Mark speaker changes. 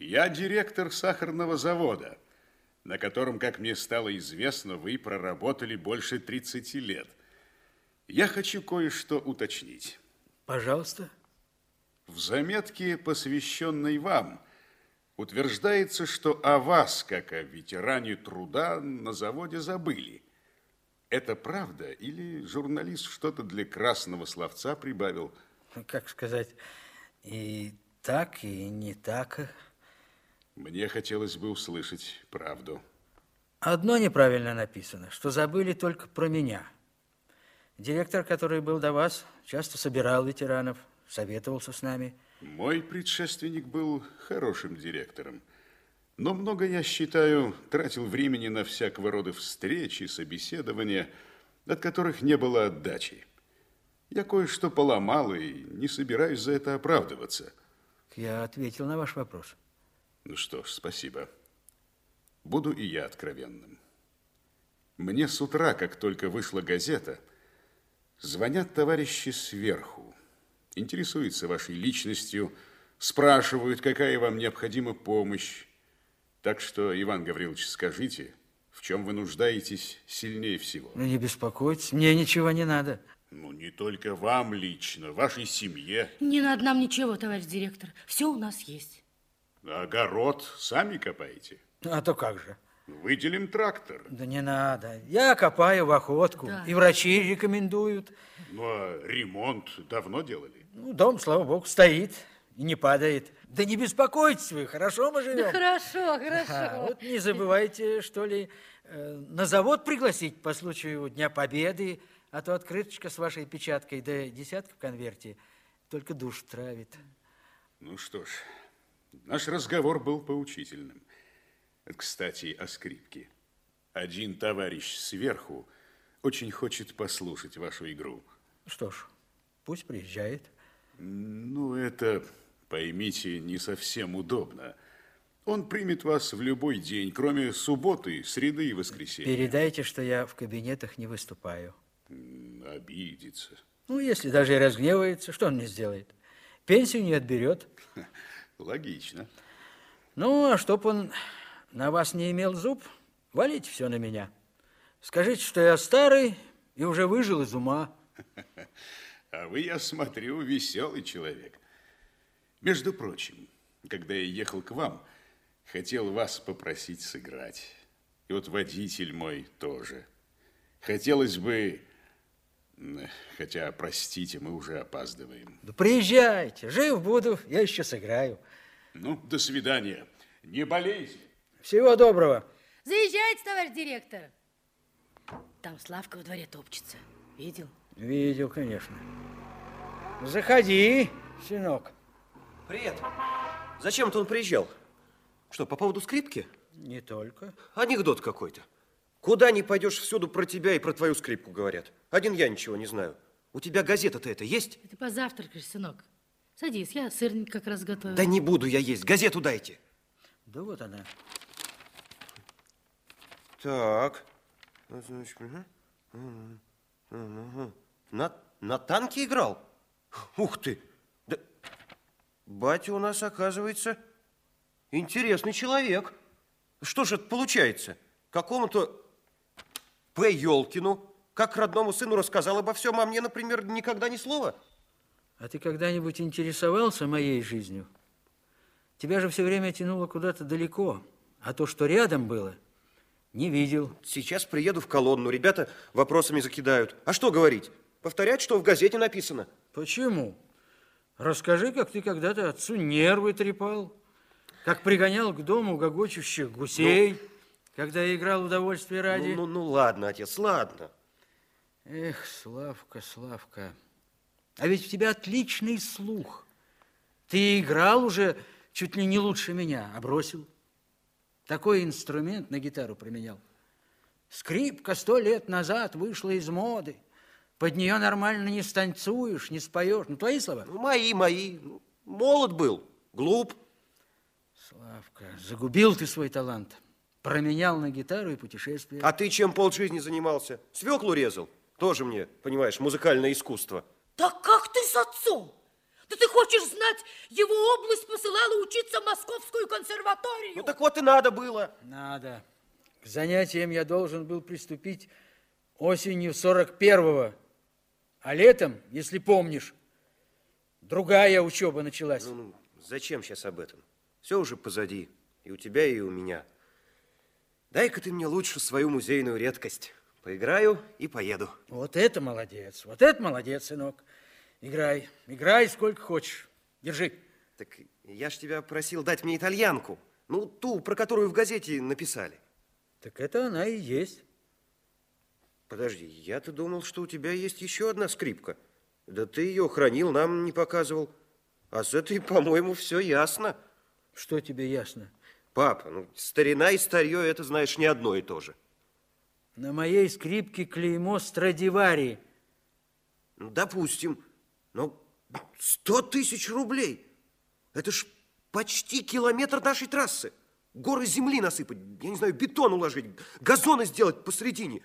Speaker 1: Я директор сахарного завода, на котором, как мне стало известно, вы проработали больше 30 лет. Я хочу кое-что уточнить.
Speaker 2: Пожалуйста.
Speaker 1: В заметке, посвященной вам, утверждается, что о вас, как о ветеране труда, на заводе забыли. Это правда или журналист что-то для красного словца прибавил?
Speaker 2: Как сказать, и так, и не так.
Speaker 1: Мне хотелось бы услышать правду.
Speaker 2: Одно неправильно написано, что забыли только про меня. Директор, который был до вас, часто собирал ветеранов, советовался с нами.
Speaker 1: Мой предшественник был хорошим директором. Но много, я считаю, тратил времени на всякого рода встречи, собеседования, от которых не было отдачи. Я кое-что поломал и не собираюсь за это оправдываться.
Speaker 2: Я ответил на ваш вопрос.
Speaker 1: Ну что ж, спасибо. Буду и я откровенным. Мне с утра, как только вышла газета, звонят товарищи сверху, интересуются вашей личностью, спрашивают, какая вам необходима помощь. Так что, Иван Гаврилович, скажите, в чем вы нуждаетесь сильнее всего?
Speaker 2: Ну, не беспокойтесь, мне ничего не надо.
Speaker 1: Ну, не только вам лично, вашей семье.
Speaker 3: Не надо нам ничего, товарищ директор. Все у нас есть.
Speaker 1: Огород сами копаете?
Speaker 2: А то как же.
Speaker 1: Выделим трактор.
Speaker 2: Да не надо. Я копаю в охотку.
Speaker 3: Да.
Speaker 2: И врачи рекомендуют.
Speaker 1: Ну, а ремонт давно делали?
Speaker 2: Ну, дом, слава богу, стоит и не падает. Да не беспокойтесь вы, хорошо мы живем.
Speaker 3: Да хорошо, хорошо.
Speaker 2: А, вот не забывайте, что ли, э, на завод пригласить по случаю Дня Победы, а то открыточка с вашей печаткой, да десятка в конверте, только душ травит.
Speaker 1: Ну что ж, наш разговор был поучительным. Кстати, о скрипке. Один товарищ сверху очень хочет послушать вашу игру.
Speaker 2: Что ж, пусть приезжает.
Speaker 1: Ну, это, поймите, не совсем удобно. Он примет вас в любой день, кроме субботы, среды и воскресенья.
Speaker 2: Передайте, что я в кабинетах не выступаю.
Speaker 1: Обидится.
Speaker 2: Ну, если даже и разгневается, что он мне сделает? Пенсию не отберет.
Speaker 1: Логично.
Speaker 2: Ну, а чтоб он на вас не имел зуб, валите все на меня. Скажите, что я старый и уже выжил из ума.
Speaker 1: А вы, я смотрю, веселый человек. Между прочим, когда я ехал к вам, хотел вас попросить сыграть. И вот водитель мой тоже. Хотелось бы... Хотя, простите, мы уже опаздываем.
Speaker 2: Да приезжайте, жив буду, я еще сыграю.
Speaker 1: Ну, до свидания. Не болейте.
Speaker 2: Всего доброго.
Speaker 3: Заезжайте, товарищ директор. Там Славка во дворе топчется. Видел?
Speaker 2: Видел, конечно. Заходи, сынок.
Speaker 4: Привет. Зачем это он приезжал? Что, по поводу скрипки?
Speaker 2: Не только.
Speaker 4: Анекдот какой-то. Куда ни пойдешь, всюду про тебя и про твою скрипку говорят. Один я ничего не знаю. У тебя газета-то это есть?
Speaker 3: Ты позавтракаешь, сынок. Садись, я сырник как раз готовил.
Speaker 4: Да не буду я есть, газету дайте.
Speaker 2: Да вот она.
Speaker 4: Так. Значит. Мгм. На, на танке играл? Ух ты! Да, батя у нас, оказывается, интересный человек. Что же это получается? Какому-то П. Ёлкину, как родному сыну рассказал обо всем, а мне, например, никогда ни слова?
Speaker 2: А ты когда-нибудь интересовался моей жизнью? Тебя же все время тянуло куда-то далеко, а то, что рядом было, не видел.
Speaker 4: Сейчас приеду в колонну, ребята вопросами закидают. А что говорить? Повторять, что в газете написано.
Speaker 2: Почему? Расскажи, как ты когда-то отцу нервы трепал, как пригонял к дому гогочущих гусей, когда играл удовольствие ради.
Speaker 4: Ну, ну, ну ладно, отец, ладно.
Speaker 2: Эх, Славка, Славка, а ведь у тебя отличный слух. Ты играл уже чуть ли не лучше меня, а бросил. Такой инструмент на гитару променял. Скрипка сто лет назад вышла из моды. Под нее нормально не станцуешь, не споешь. Ну, твои слова?
Speaker 4: Ну, мои, мои. Ну, Молод был, глуп.
Speaker 2: Славка, загубил ты свой талант. Променял на гитару и путешествие.
Speaker 4: А ты чем полжизни занимался? Свеклу резал? Тоже мне, понимаешь, музыкальное искусство.
Speaker 3: Да как ты с отцом? Да ты хочешь знать, его область посылала учиться в Московскую консерваторию.
Speaker 4: Ну так вот и надо было.
Speaker 2: Надо. К занятиям я должен был приступить осенью 41-го. А летом, если помнишь, другая учеба началась.
Speaker 4: Ну, ну, зачем сейчас об этом? Все уже позади. И у тебя, и у меня. Дай-ка ты мне лучше свою музейную редкость. Поиграю и поеду.
Speaker 2: Вот это молодец, вот это молодец, сынок. Играй, играй сколько хочешь. Держи.
Speaker 4: Так я ж тебя просил дать мне итальянку. Ну, ту, про которую в газете написали.
Speaker 2: Так это она и есть.
Speaker 4: Подожди, я-то думал, что у тебя есть еще одна скрипка. Да ты ее хранил, нам не показывал. А с этой, по-моему, все ясно.
Speaker 2: Что тебе ясно?
Speaker 4: Папа, ну, старина и старье, это, знаешь, не одно и то же.
Speaker 2: На моей скрипке клеймо Страдивари.
Speaker 4: Ну, допустим. Но сто тысяч рублей. Это ж почти километр нашей трассы. Горы земли насыпать, я не знаю, бетон уложить, газоны сделать посредине.